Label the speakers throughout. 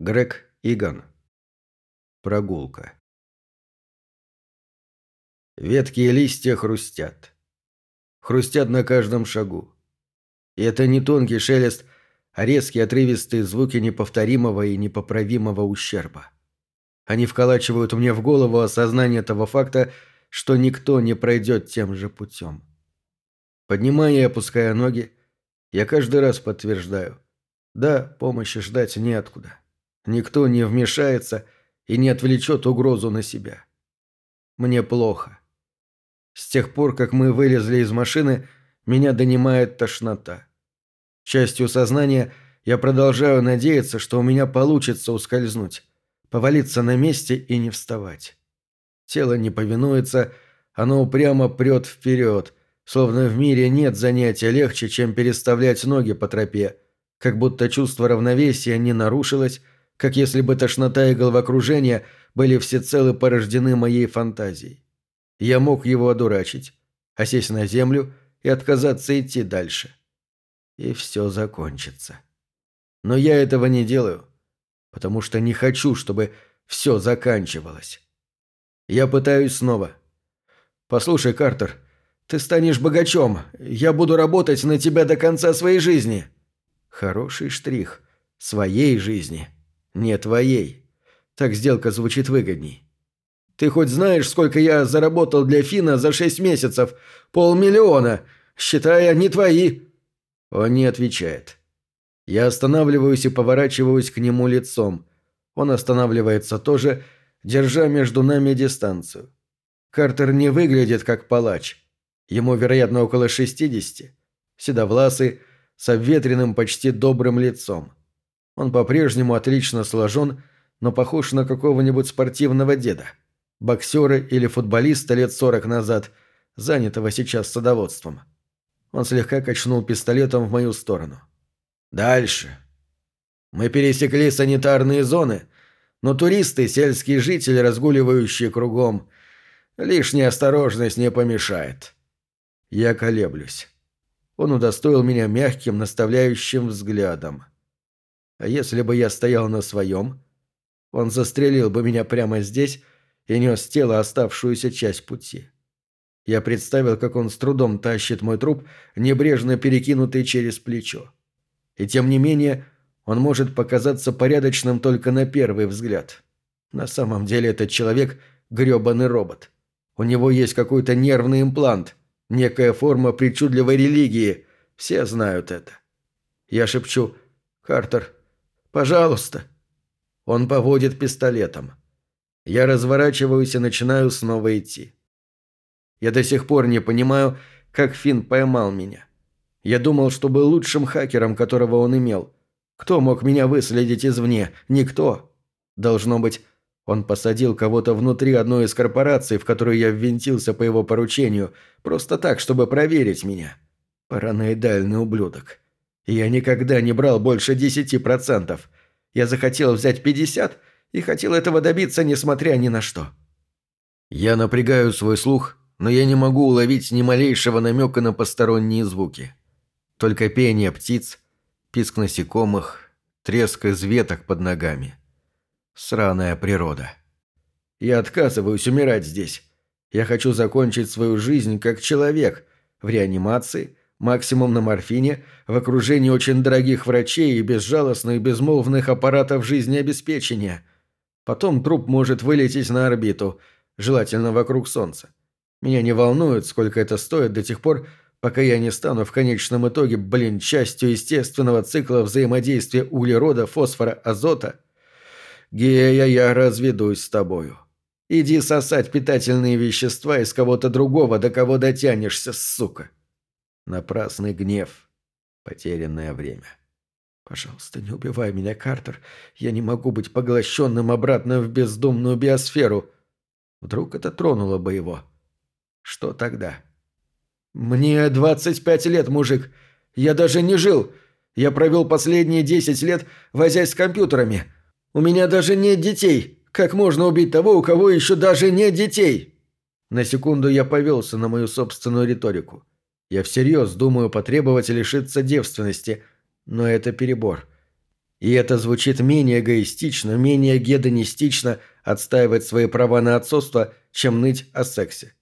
Speaker 1: Грег Иган. Прогулка. Ветки и листья хрустят. Хрустят на каждом шагу. И это не тонкий шелест, а резкие отрывистые звуки неповторимого и непоправимого ущерба. Они вколачивают мне в голову осознание того факта, что никто не пройдет тем же путем. Поднимая и опуская ноги, я каждый раз подтверждаю. Да, помощи ждать неоткуда. Никто не вмешается и не отвлечет угрозу на себя. Мне плохо. С тех пор, как мы вылезли из машины, меня донимает тошнота. Частью сознания я продолжаю надеяться, что у меня получится ускользнуть, повалиться на месте и не вставать. Тело не повинуется, оно упрямо прет вперед, словно в мире нет занятия легче, чем переставлять ноги по тропе, как будто чувство равновесия не нарушилось, как если бы тошнота и головокружение были всецело порождены моей фантазией. Я мог его одурачить, осесть на землю и отказаться идти дальше. И все закончится. Но я этого не делаю, потому что не хочу, чтобы все заканчивалось. Я пытаюсь снова. «Послушай, Картер, ты станешь богачом. Я буду работать на тебя до конца своей жизни». Хороший штрих. Своей жизни. Не твоей. Так сделка звучит выгодней. Ты хоть знаешь, сколько я заработал для Фина за шесть месяцев? Полмиллиона. Считая, не твои. Он не отвечает. Я останавливаюсь и поворачиваюсь к нему лицом. Он останавливается тоже, держа между нами дистанцию. Картер не выглядит как палач. Ему, вероятно, около шестидесяти. Седовласый, с обветренным, почти добрым лицом. Он по-прежнему отлично сложен, но похож на какого-нибудь спортивного деда. Боксера или футболиста лет сорок назад, занятого сейчас садоводством. Он слегка качнул пистолетом в мою сторону. «Дальше. Мы пересекли санитарные зоны, но туристы, сельские жители, разгуливающие кругом, лишняя осторожность не помешает». Я колеблюсь. Он удостоил меня мягким, наставляющим взглядом. А если бы я стоял на своем, он застрелил бы меня прямо здесь и нес тело оставшуюся часть пути. Я представил, как он с трудом тащит мой труп, небрежно перекинутый через плечо. И тем не менее, он может показаться порядочным только на первый взгляд. На самом деле этот человек – грёбаный робот. У него есть какой-то нервный имплант, некая форма причудливой религии. Все знают это. Я шепчу «Картер, Пожалуйста». Он поводит пистолетом. Я разворачиваюсь и начинаю снова идти. Я до сих пор не понимаю, как Финн поймал меня. Я думал, что был лучшим хакером, которого он имел. Кто мог меня выследить извне? Никто. Должно быть, он посадил кого-то внутри одной из корпораций, в которую я ввинтился по его поручению, просто так, чтобы проверить меня. Параноидальный ублюдок. Я никогда не брал больше десяти процентов. Я захотел взять пятьдесят и хотел этого добиться, несмотря ни на что. Я напрягаю свой слух, но я не могу уловить ни малейшего намека на посторонние звуки. Только пение птиц, писк насекомых, треск из веток под ногами. Сраная природа. Я отказываюсь умирать здесь. Я хочу закончить свою жизнь как человек, в реанимации, максимум на морфине, в окружении очень дорогих врачей и безжалостных безмолвных аппаратов жизнеобеспечения. Потом труп может вылететь на орбиту, желательно вокруг Солнца. Меня не волнует, сколько это стоит до тех пор, пока я не стану в конечном итоге, блин, частью естественного цикла взаимодействия углерода, фосфора, азота. Гея, я разведусь с тобою. Иди сосать питательные вещества из кого-то другого, до кого дотянешься, сука. Напрасный гнев. Потерянное время. Пожалуйста, не убивай меня, Картер. Я не могу быть поглощенным обратно в бездумную биосферу. Вдруг это тронуло бы его. Что тогда? Мне 25 лет, мужик. Я даже не жил. Я провел последние 10 лет, возясь с компьютерами. У меня даже нет детей. Как можно убить того, у кого еще даже нет детей? На секунду я повелся на мою собственную риторику. Я всерьез думаю потребовать лишиться девственности, но это перебор. И это звучит менее эгоистично, менее гедонистично отстаивать свои права на отцовство, чем ныть о сексе.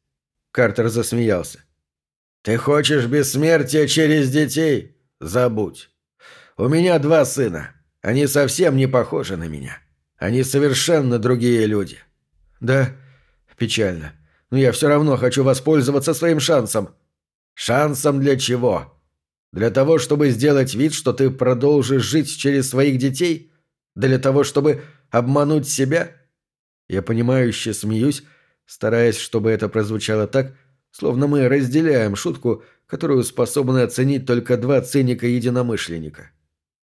Speaker 1: Картер засмеялся. «Ты хочешь бессмертия через детей? Забудь. У меня два сына. Они совсем не похожи на меня. Они совершенно другие люди». «Да, печально. Но я все равно хочу воспользоваться своим шансом». «Шансом для чего? Для того, чтобы сделать вид, что ты продолжишь жить через своих детей? Для того, чтобы обмануть себя?» Я понимающе смеюсь, стараясь, чтобы это прозвучало так, словно мы разделяем шутку, которую способны оценить только два циника-единомышленника.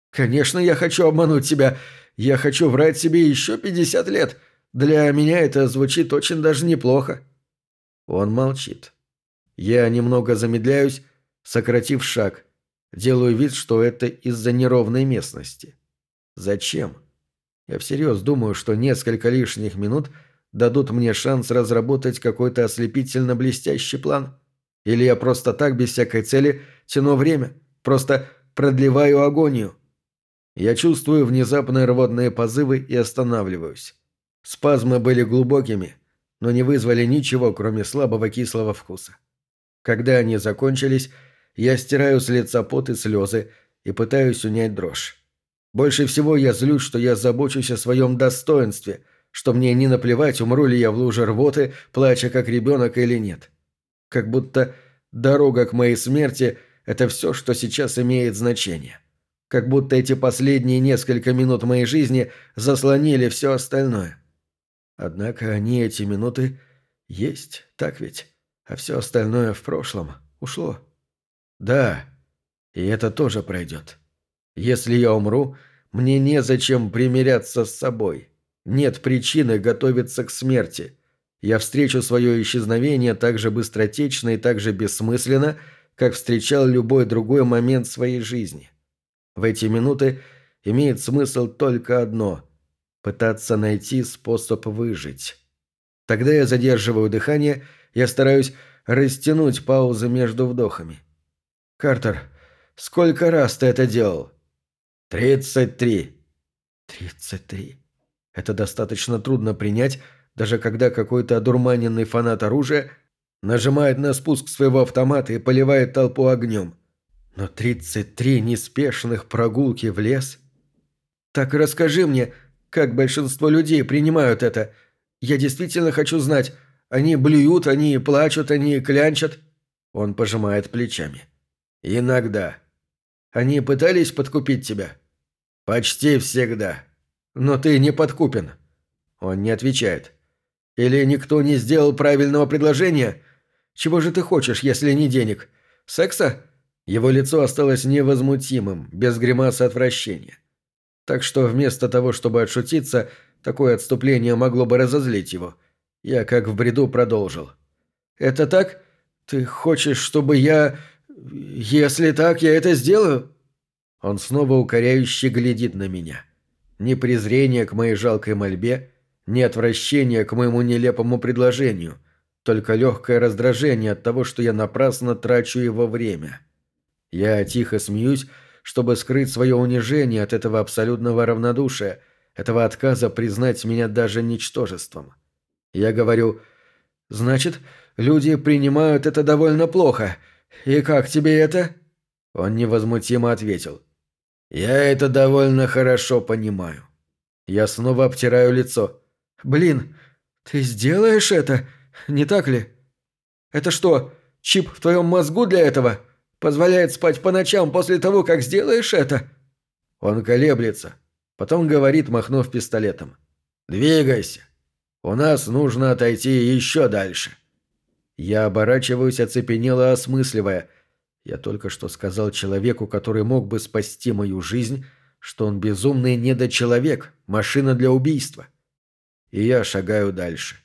Speaker 1: «Конечно, я хочу обмануть тебя. Я хочу врать себе еще пятьдесят лет. Для меня это звучит очень даже неплохо». Он молчит. Я немного замедляюсь, сократив шаг. Делаю вид, что это из-за неровной местности. Зачем? Я всерьез думаю, что несколько лишних минут дадут мне шанс разработать какой-то ослепительно блестящий план. Или я просто так, без всякой цели, тяну время, просто продлеваю агонию. Я чувствую внезапные рвотные позывы и останавливаюсь. Спазмы были глубокими, но не вызвали ничего, кроме слабого кислого вкуса. Когда они закончились, я стираю с лица пот и слезы и пытаюсь унять дрожь. Больше всего я злюсь, что я забочусь о своем достоинстве, что мне не наплевать, умру ли я в луже рвоты, плача как ребенок или нет. Как будто дорога к моей смерти – это все, что сейчас имеет значение. Как будто эти последние несколько минут моей жизни заслонили все остальное. Однако они эти минуты есть, так ведь? А все остальное в прошлом ушло. Да, и это тоже пройдет. Если я умру, мне незачем примиряться с собой. Нет причины готовиться к смерти. Я встречу свое исчезновение так же быстротечно и так же бессмысленно, как встречал любой другой момент своей жизни. В эти минуты имеет смысл только одно – пытаться найти способ выжить. Тогда я задерживаю дыхание, я стараюсь растянуть паузы между вдохами. «Картер, сколько раз ты это делал?» «Тридцать три». «Тридцать три». Это достаточно трудно принять, даже когда какой-то одурманенный фанат оружия нажимает на спуск своего автомата и поливает толпу огнем. Но 33 неспешных прогулки в лес? Так расскажи мне, как большинство людей принимают это. Я действительно хочу знать. Они блюют, они плачут, они клянчат. Он пожимает плечами. Иногда. Они пытались подкупить тебя? Почти всегда. Но ты не подкупен. Он не отвечает. Или никто не сделал правильного предложения? Чего же ты хочешь, если не денег? Секса? Его лицо осталось невозмутимым, без гримасы отвращения. Так что вместо того, чтобы отшутиться, такое отступление могло бы разозлить его. Я, как в бреду, продолжил. «Это так? Ты хочешь, чтобы я... Если так, я это сделаю?» Он снова укоряюще глядит на меня. Ни презрения к моей жалкой мольбе, ни отвращения к моему нелепому предложению, только легкое раздражение от того, что я напрасно трачу его время. Я тихо смеюсь, чтобы скрыть свое унижение от этого абсолютного равнодушия, этого отказа признать меня даже ничтожеством. Я говорю, «Значит, люди принимают это довольно плохо. И как тебе это?» Он невозмутимо ответил, «Я это довольно хорошо понимаю». Я снова обтираю лицо. «Блин, ты сделаешь это, не так ли? Это что, чип в твоем мозгу для этого?» Позволяет спать по ночам после того, как сделаешь это?» Он колеблется. Потом говорит, махнув пистолетом. «Двигайся. У нас нужно отойти еще дальше». Я оборачиваюсь, оцепенело осмысливая. Я только что сказал человеку, который мог бы спасти мою жизнь, что он безумный недочеловек, машина для убийства. И я шагаю дальше.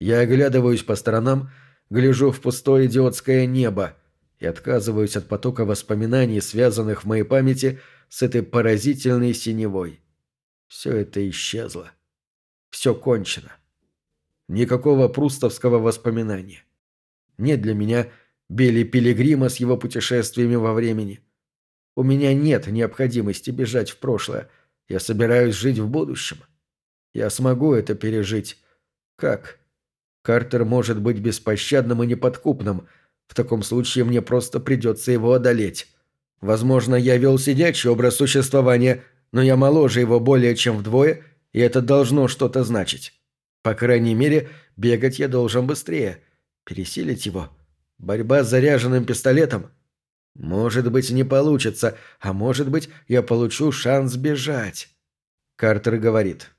Speaker 1: Я оглядываюсь по сторонам, гляжу в пустое идиотское небо, и отказываюсь от потока воспоминаний, связанных в моей памяти с этой поразительной синевой. Все это исчезло. Все кончено. Никакого прустовского воспоминания. Нет для меня Билли Пилигрима с его путешествиями во времени. У меня нет необходимости бежать в прошлое. Я собираюсь жить в будущем. Я смогу это пережить. Как? Картер может быть беспощадным и неподкупным. В таком случае мне просто придется его одолеть. Возможно, я вел сидячий образ существования, но я моложе его более чем вдвое, и это должно что-то значить. По крайней мере, бегать я должен быстрее. Пересилить его. Борьба с заряженным пистолетом. Может быть, не получится, а может быть, я получу шанс бежать. Картер говорит.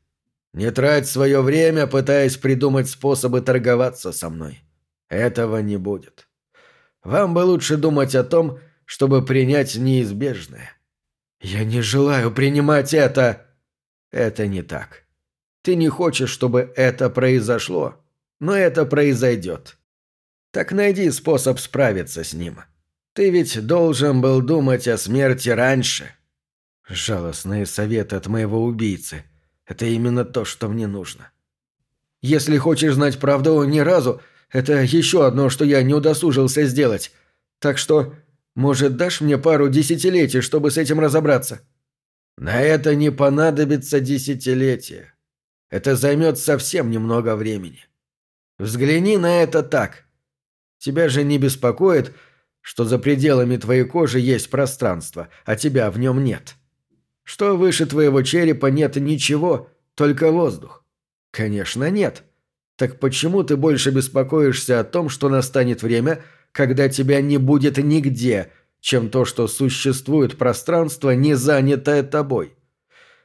Speaker 1: Не трать свое время, пытаясь придумать способы торговаться со мной. Этого не будет. Вам бы лучше думать о том, чтобы принять неизбежное. Я не желаю принимать это. Это не так. Ты не хочешь, чтобы это произошло, но это произойдет. Так найди способ справиться с ним. Ты ведь должен был думать о смерти раньше. Жалостные советы от моего убийцы. Это именно то, что мне нужно. Если хочешь знать правду ни разу, это еще одно, что я не удосужился сделать. Так что, может, дашь мне пару десятилетий, чтобы с этим разобраться? На это не понадобится десятилетия. Это займет совсем немного времени. Взгляни на это так. Тебя же не беспокоит, что за пределами твоей кожи есть пространство, а тебя в нем нет. Что выше твоего черепа нет ничего, только воздух. Конечно, нет. Так почему ты больше беспокоишься о том, что настанет время, когда тебя не будет нигде, чем то, что существует пространство, не занятое тобой?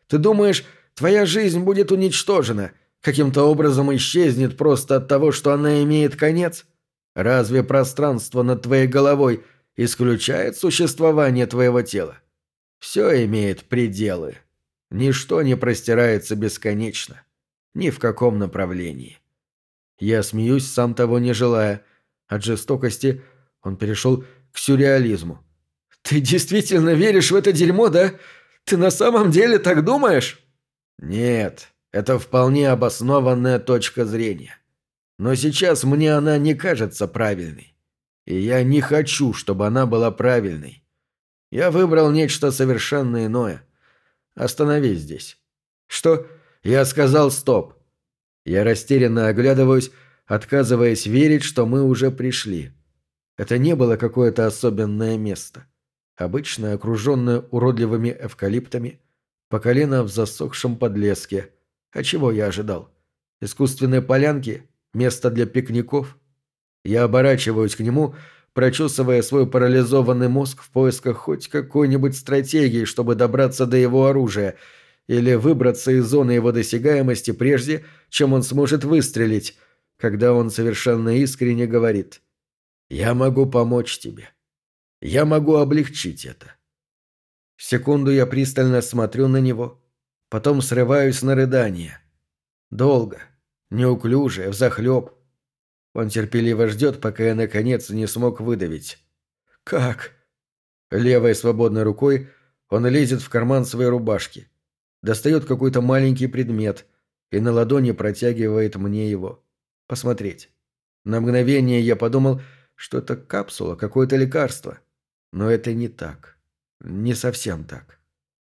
Speaker 1: Ты думаешь, твоя жизнь будет уничтожена, каким-то образом исчезнет просто от того, что она имеет конец? Разве пространство над твоей головой исключает существование твоего тела? Все имеет пределы. Ничто не простирается бесконечно. Ни в каком направлении. Я смеюсь, сам того не желая. От жестокости он перешел к сюрреализму. «Ты действительно веришь в это дерьмо, да? Ты на самом деле так думаешь?» «Нет, это вполне обоснованная точка зрения. Но сейчас мне она не кажется правильной. И я не хочу, чтобы она была правильной. Я выбрал нечто совершенно иное. Остановись здесь. Что? Я сказал стоп. Я растерянно оглядываюсь, отказываясь верить, что мы уже пришли. Это не было какое-то особенное место. Обычное, окруженное уродливыми эвкалиптами, по колено в засохшем подлеске. А чего я ожидал? Искусственные полянки? Место для пикников? Я оборачиваюсь к нему, прочесывая свой парализованный мозг в поисках хоть какой-нибудь стратегии, чтобы добраться до его оружия или выбраться из зоны его досягаемости прежде, чем он сможет выстрелить, когда он совершенно искренне говорит «Я могу помочь тебе. Я могу облегчить это». Секунду я пристально смотрю на него, потом срываюсь на рыдание. Долго, неуклюже, взахлеб, он терпеливо ждет, пока я, наконец, не смог выдавить. «Как?» Левой свободной рукой он лезет в карман своей рубашки, достает какой-то маленький предмет и на ладони протягивает мне его. Посмотреть. На мгновение я подумал, что это капсула, какое-то лекарство. Но это не так. Не совсем так.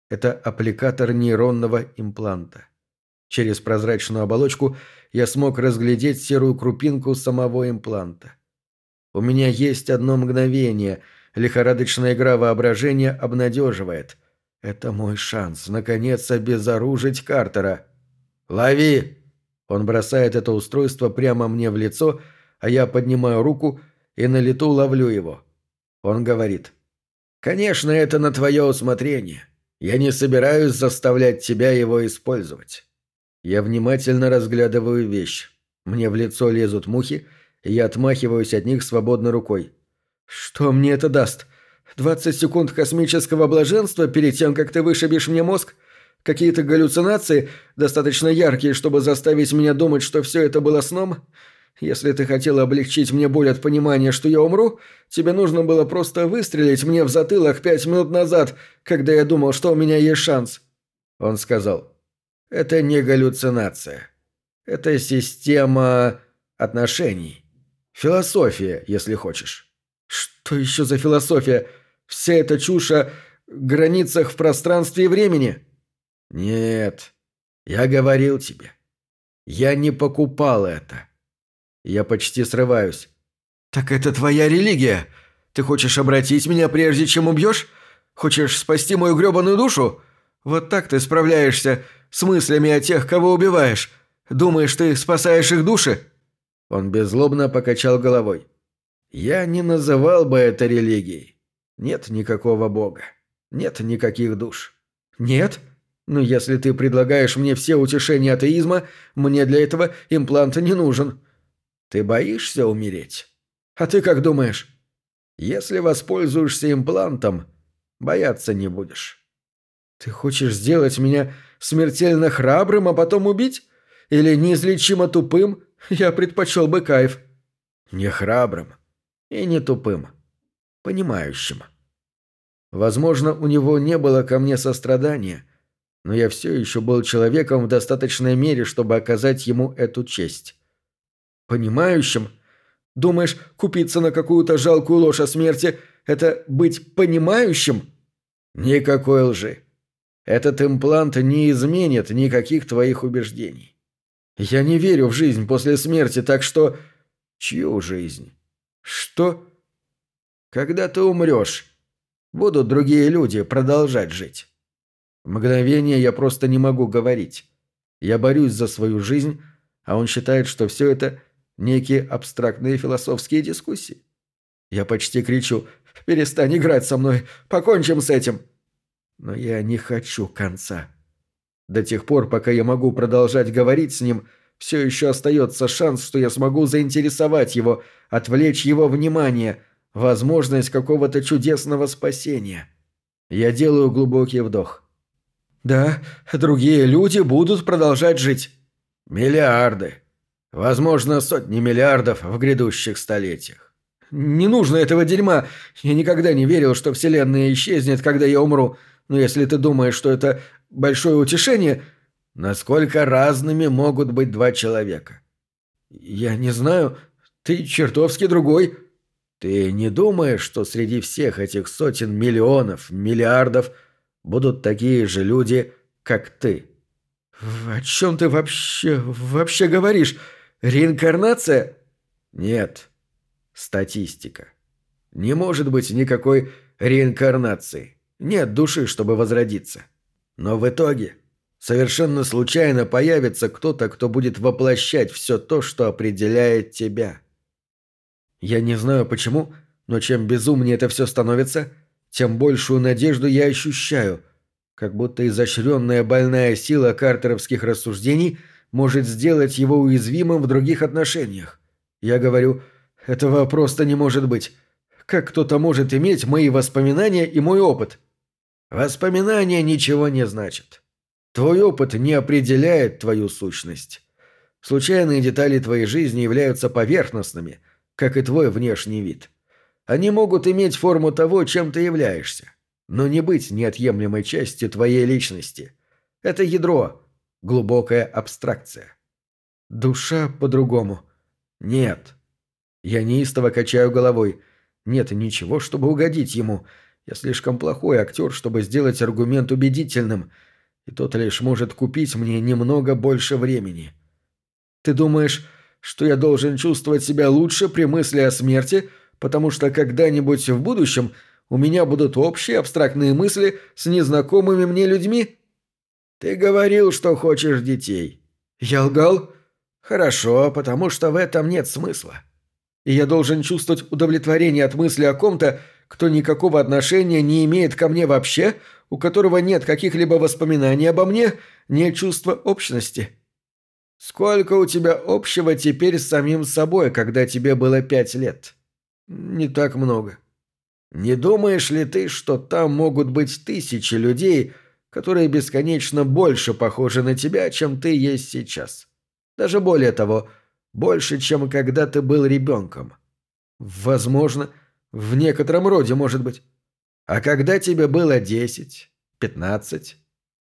Speaker 1: Это аппликатор нейронного импланта. Через прозрачную оболочку я смог разглядеть серую крупинку самого импланта. У меня есть одно мгновение. Лихорадочная игра воображения обнадеживает. Это мой шанс, наконец, обезоружить Картера. «Лови!» Он бросает это устройство прямо мне в лицо, а я поднимаю руку и на лету ловлю его. Он говорит. «Конечно, это на твое усмотрение. Я не собираюсь заставлять тебя его использовать. Я внимательно разглядываю вещь. Мне в лицо лезут мухи, и я отмахиваюсь от них свободной рукой. «Что мне это даст? Двадцать секунд космического блаженства перед тем, как ты вышибешь мне мозг? Какие-то галлюцинации, достаточно яркие, чтобы заставить меня думать, что все это было сном? Если ты хотел облегчить мне боль от понимания, что я умру, тебе нужно было просто выстрелить мне в затылок пять минут назад, когда я думал, что у меня есть шанс». Он сказал. Это не галлюцинация. Это система отношений. Философия, если хочешь. Что еще за философия? Вся эта чушь границах в пространстве и времени?» «Нет, я говорил тебе. Я не покупал это». Я почти срываюсь. «Так это твоя религия? Ты хочешь обратить меня, прежде чем убьешь? Хочешь спасти мою гребаную душу? Вот так ты справляешься с мыслями о тех, кого убиваешь. Думаешь, ты спасаешь их души?» Он беззлобно покачал головой. «Я не называл бы это религией. Нет никакого бога. Нет никаких душ». «Нет? Ну, если ты предлагаешь мне все утешения атеизма, мне для этого имплант не нужен. Ты боишься умереть? А ты как думаешь? Если воспользуешься имплантом, бояться не будешь». «Ты хочешь сделать меня смертельно храбрым, а потом убить? Или неизлечимо тупым? Я предпочел бы кайф». «Не храбрым и не тупым. Понимающим». Возможно, у него не было ко мне сострадания, но я все еще был человеком в достаточной мере, чтобы оказать ему эту честь. «Понимающим? Думаешь, купиться на какую-то жалкую ложь о смерти – это быть понимающим?» «Никакой лжи. Этот имплант не изменит никаких твоих убеждений. Я не верю в жизнь после смерти, так что... Чью жизнь? Что? Когда ты умрешь, будут другие люди продолжать жить. Мгновение я просто не могу говорить. Я борюсь за свою жизнь, а он считает, что все это некие абстрактные философские дискуссии. Я почти кричу «Перестань играть со мной! Покончим с этим!» Но я не хочу конца. До тех пор, пока я могу продолжать говорить с ним, все еще остается шанс, что я смогу заинтересовать его, отвлечь его внимание, возможность какого-то чудесного спасения. Я делаю глубокий вдох. Да, другие люди будут продолжать жить. Миллиарды. Возможно, сотни миллиардов в грядущих столетиях. Не нужно этого дерьма. Я никогда не верил, что Вселенная исчезнет, когда я умру. Но если ты думаешь, что это большое утешение, насколько разными могут быть два человека? Я не знаю. Ты чертовски другой. Ты не думаешь, что среди всех этих сотен миллионов, миллиардов будут такие же люди, как ты? О чем ты вообще, вообще говоришь? Реинкарнация? Нет. Статистика. Не может быть никакой реинкарнации. Нет души, чтобы возродиться. Но в итоге совершенно случайно появится кто-то, кто будет воплощать все то, что определяет тебя. Я не знаю почему, но чем безумнее это все становится, тем большую надежду я ощущаю, как будто изощренная больная сила картеровских рассуждений может сделать его уязвимым в других отношениях. Я говорю, этого просто не может быть. Как кто-то может иметь мои воспоминания и мой опыт? Воспоминания ничего не значат. Твой опыт не определяет твою сущность. Случайные детали твоей жизни являются поверхностными, как и твой внешний вид. Они могут иметь форму того, чем ты являешься, но не быть неотъемлемой частью твоей личности. Это ядро, глубокая абстракция. Душа по-другому. Нет. Я неистово качаю головой. Нет ничего, чтобы угодить ему – я слишком плохой актер, чтобы сделать аргумент убедительным, и тот лишь может купить мне немного больше времени. Ты думаешь, что я должен чувствовать себя лучше при мысли о смерти, потому что когда-нибудь в будущем у меня будут общие абстрактные мысли с незнакомыми мне людьми? Ты говорил, что хочешь детей. Я лгал? Хорошо, потому что в этом нет смысла. И я должен чувствовать удовлетворение от мысли о ком-то, кто никакого отношения не имеет ко мне вообще, у которого нет каких-либо воспоминаний обо мне, нет чувства общности. Сколько у тебя общего теперь с самим собой, когда тебе было пять лет? Не так много. Не думаешь ли ты, что там могут быть тысячи людей, которые бесконечно больше похожи на тебя, чем ты есть сейчас? Даже более того, больше, чем когда ты был ребенком. Возможно, — в некотором роде, может быть. А когда тебе было десять, пятнадцать?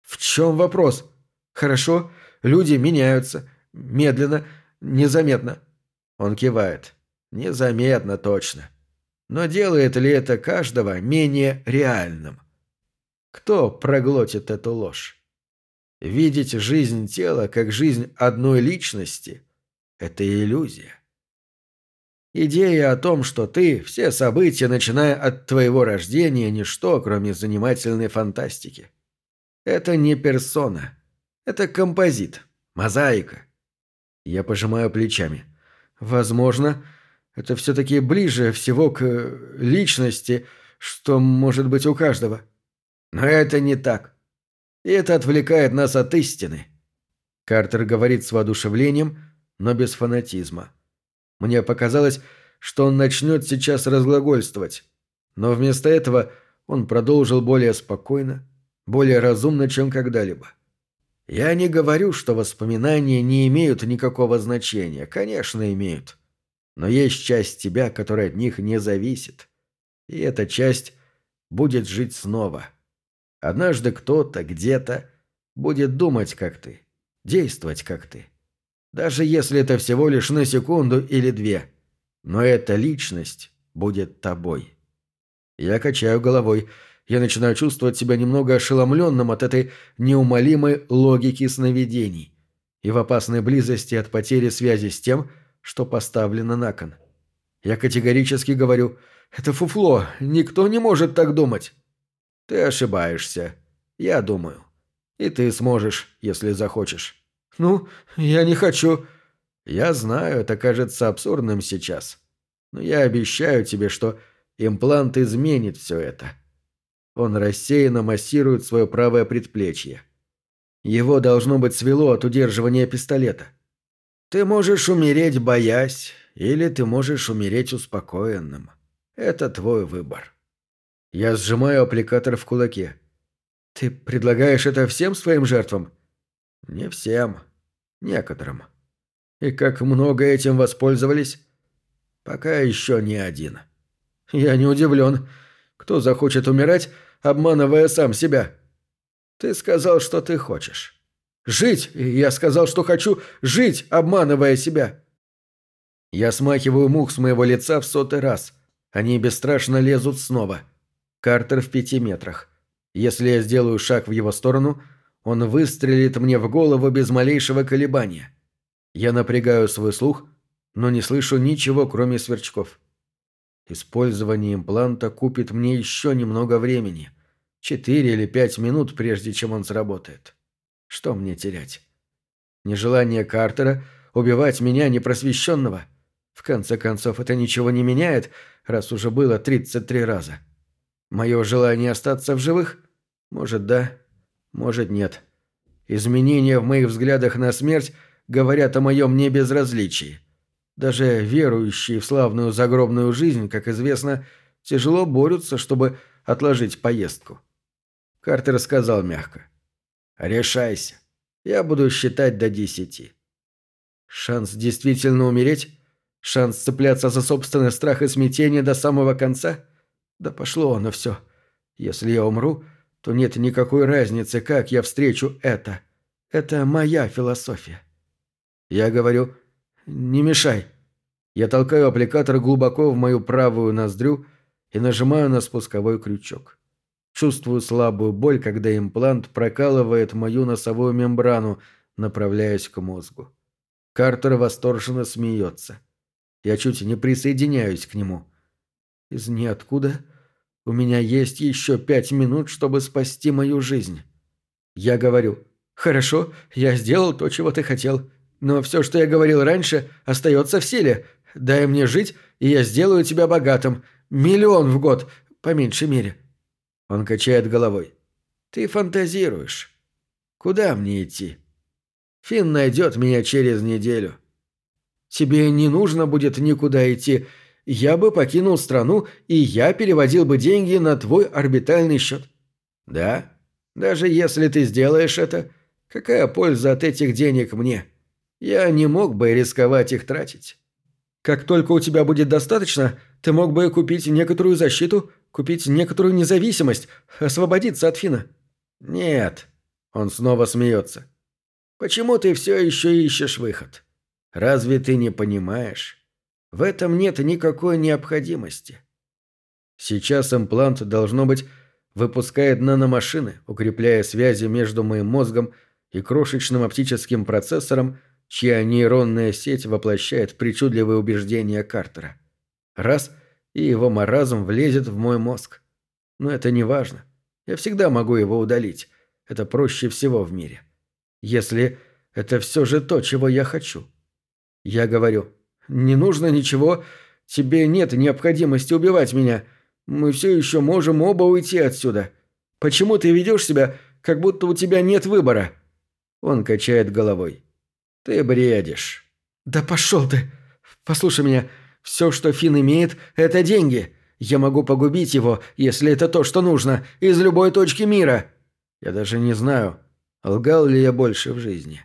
Speaker 1: В чем вопрос? Хорошо, люди меняются. Медленно, незаметно. Он кивает. Незаметно, точно. Но делает ли это каждого менее реальным? Кто проглотит эту ложь? Видеть жизнь тела как жизнь одной личности – это иллюзия. Идея о том, что ты, все события, начиная от твоего рождения, ничто, кроме занимательной фантастики. Это не персона. Это композит, мозаика. Я пожимаю плечами. Возможно, это все-таки ближе всего к э, личности, что может быть у каждого. Но это не так. И это отвлекает нас от истины. Картер говорит с воодушевлением, но без фанатизма. Мне показалось, что он начнет сейчас разглагольствовать. Но вместо этого он продолжил более спокойно, более разумно, чем когда-либо. Я не говорю, что воспоминания не имеют никакого значения. Конечно, имеют. Но есть часть тебя, которая от них не зависит. И эта часть будет жить снова. Однажды кто-то, где-то будет думать, как ты, действовать, как ты. Даже если это всего лишь на секунду или две. Но эта личность будет тобой. Я качаю головой. Я начинаю чувствовать себя немного ошеломленным от этой неумолимой логики сновидений и в опасной близости от потери связи с тем, что поставлено на кон. Я категорически говорю «Это фуфло, никто не может так думать». Ты ошибаешься. Я думаю. И ты сможешь, если захочешь. «Ну, я не хочу...» «Я знаю, это кажется абсурдным сейчас. Но я обещаю тебе, что имплант изменит все это». Он рассеянно массирует свое правое предплечье. Его, должно быть, свело от удерживания пистолета. Ты можешь умереть, боясь, или ты можешь умереть успокоенным. Это твой выбор. Я сжимаю аппликатор в кулаке. Ты предлагаешь это всем своим жертвам? Не всем. Некоторым. И как много этим воспользовались? Пока еще не один. Я не удивлен. Кто захочет умирать, обманывая сам себя? Ты сказал, что ты хочешь. Жить, я сказал, что хочу жить, обманывая себя. Я смахиваю мух с моего лица в сотый раз. Они бесстрашно лезут снова. Картер в пяти метрах. Если я сделаю шаг в его сторону, он выстрелит мне в голову без малейшего колебания. Я напрягаю свой слух, но не слышу ничего, кроме сверчков. Использование импланта купит мне еще немного времени. Четыре или пять минут, прежде чем он сработает. Что мне терять? Нежелание Картера убивать меня непросвещенного. В конце концов, это ничего не меняет, раз уже было 33 раза. Мое желание остаться в живых? Может, да, может, нет. Изменения в моих взглядах на смерть говорят о моем небезразличии. Даже верующие в славную загробную жизнь, как известно, тяжело борются, чтобы отложить поездку. Картер сказал мягко. «Решайся. Я буду считать до десяти». Шанс действительно умереть? Шанс цепляться за собственный страх и смятение до самого конца? Да пошло оно все. Если я умру, то нет никакой разницы, как я встречу это. Это моя философия. Я говорю, не мешай. Я толкаю аппликатор глубоко в мою правую ноздрю и нажимаю на спусковой крючок. Чувствую слабую боль, когда имплант прокалывает мою носовую мембрану, направляясь к мозгу. Картер восторженно смеется. Я чуть не присоединяюсь к нему. Из ниоткуда у меня есть еще пять минут, чтобы спасти мою жизнь. Я говорю, хорошо, я сделал то, чего ты хотел. Но все, что я говорил раньше, остается в силе. Дай мне жить, и я сделаю тебя богатым. Миллион в год, по меньшей мере. Он качает головой. Ты фантазируешь. Куда мне идти? Финн найдет меня через неделю. Тебе не нужно будет никуда идти я бы покинул страну, и я переводил бы деньги на твой орбитальный счет. Да, даже если ты сделаешь это, какая польза от этих денег мне? Я не мог бы рисковать их тратить. Как только у тебя будет достаточно, ты мог бы купить некоторую защиту, купить некоторую независимость, освободиться от Фина. Нет. Он снова смеется. Почему ты все еще ищешь выход? Разве ты не понимаешь? В этом нет никакой необходимости. Сейчас имплант, должно быть, выпускает наномашины, укрепляя связи между моим мозгом и крошечным оптическим процессором, чья нейронная сеть воплощает причудливые убеждения Картера. Раз — и его маразм влезет в мой мозг. Но это не важно. Я всегда могу его удалить. Это проще всего в мире. Если это все же то, чего я хочу. Я говорю, не нужно ничего, тебе нет необходимости убивать меня. Мы все еще можем оба уйти отсюда. Почему ты ведешь себя, как будто у тебя нет выбора? Он качает головой. Ты бредишь. Да пошел ты. Послушай меня, все, что Финн имеет, это деньги. Я могу погубить его, если это то, что нужно, из любой точки мира. Я даже не знаю, лгал ли я больше в жизни.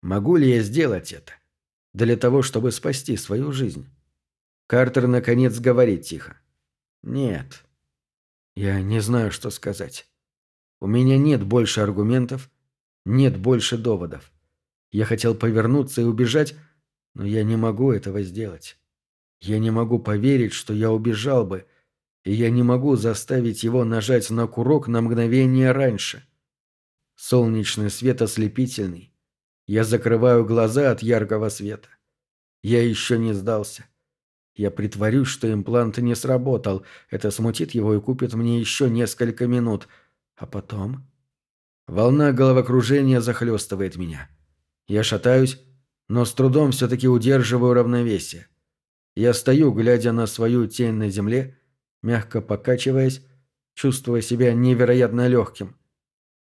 Speaker 1: Могу ли я сделать это? Для того, чтобы спасти свою жизнь. Картер, наконец, говорит тихо. Нет. Я не знаю, что сказать. У меня нет больше аргументов, нет больше доводов. Я хотел повернуться и убежать, но я не могу этого сделать. Я не могу поверить, что я убежал бы, и я не могу заставить его нажать на курок на мгновение раньше. Солнечный свет ослепительный. Я закрываю глаза от яркого света. Я еще не сдался. Я притворюсь, что имплант не сработал. Это смутит его и купит мне еще несколько минут. А потом... Волна головокружения захлестывает меня. Я шатаюсь, но с трудом все-таки удерживаю равновесие. Я стою, глядя на свою тень на земле, мягко покачиваясь, чувствуя себя невероятно легким.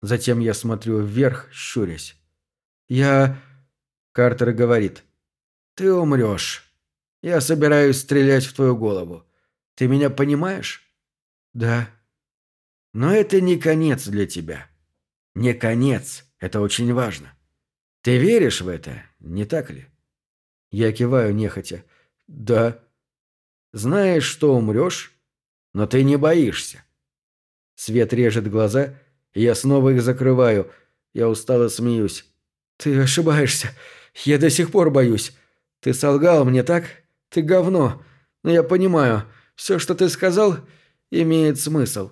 Speaker 1: Затем я смотрю вверх, щурясь. «Я...» Картер говорит. «Ты умрешь. Я собираюсь стрелять в твою голову. Ты меня понимаешь?» «Да». «Но это не конец для тебя. Не конец. Это очень важно. Ты веришь в это, не так ли?» Я киваю нехотя. «Да». «Знаешь, что умрешь, но ты не боишься». Свет режет глаза, и я снова их закрываю. Я устало смеюсь. «Ты ошибаешься. Я до сих пор боюсь. Ты солгал мне, так? Ты говно. Но я понимаю, все, что ты сказал, имеет смысл».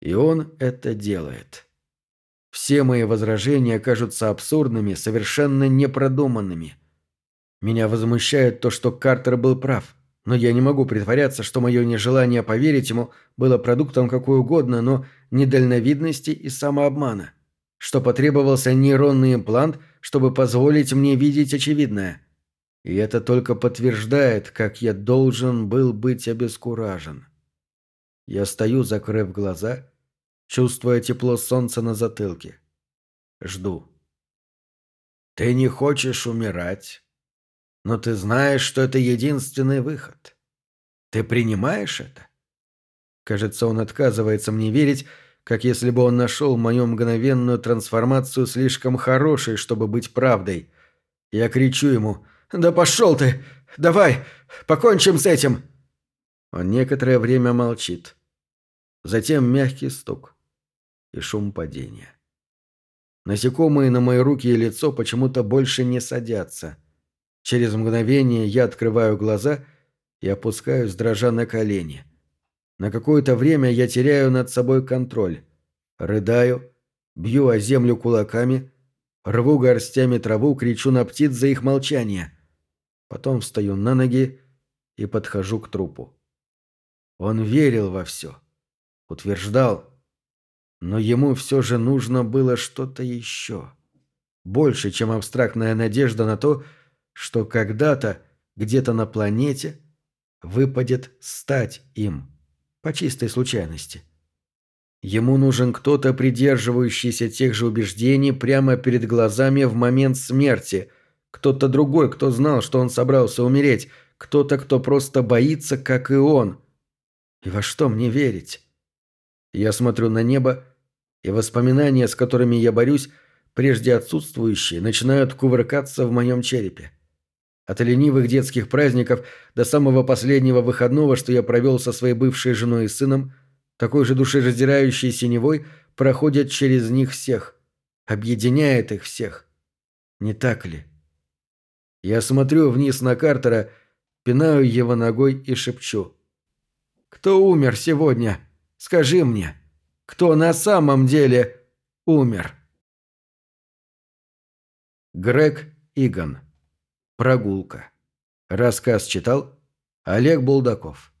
Speaker 1: И он это делает. Все мои возражения кажутся абсурдными, совершенно непродуманными. Меня возмущает то, что Картер был прав. Но я не могу притворяться, что мое нежелание поверить ему было продуктом какой угодно, но недальновидности и самообмана. Что потребовался нейронный имплант, чтобы позволить мне видеть очевидное. И это только подтверждает, как я должен был быть обескуражен. Я стою, закрыв глаза, чувствуя тепло солнца на затылке. Жду. «Ты не хочешь умирать?» но ты знаешь, что это единственный выход. Ты принимаешь это? Кажется, он отказывается мне верить, как если бы он нашел мою мгновенную трансформацию слишком хорошей, чтобы быть правдой. Я кричу ему «Да пошел ты! Давай, покончим с этим!» Он некоторое время молчит. Затем мягкий стук и шум падения. Насекомые на мои руки и лицо почему-то больше не садятся. Через мгновение я открываю глаза и опускаюсь, дрожа на колени. На какое-то время я теряю над собой контроль. Рыдаю, бью о землю кулаками, рву горстями траву, кричу на птиц за их молчание. Потом встаю на ноги и подхожу к трупу. Он верил во все. Утверждал. Но ему все же нужно было что-то еще. Больше, чем абстрактная надежда на то, что когда-то где-то на планете выпадет стать им по чистой случайности. Ему нужен кто-то, придерживающийся тех же убеждений прямо перед глазами в момент смерти, кто-то другой, кто знал, что он собрался умереть, кто-то, кто просто боится, как и он. И во что мне верить? Я смотрю на небо, и воспоминания, с которыми я борюсь, прежде отсутствующие, начинают кувыркаться в моем черепе. От ленивых детских праздников до самого последнего выходного, что я провел со своей бывшей женой и сыном, такой же душераздирающей синевой проходят через них всех, объединяет их всех. Не так ли? Я смотрю вниз на Картера, пинаю его ногой и шепчу. «Кто умер сегодня? Скажи мне!» кто на самом деле умер. Грег Иган. Прогулка. Рассказ читал Олег Булдаков.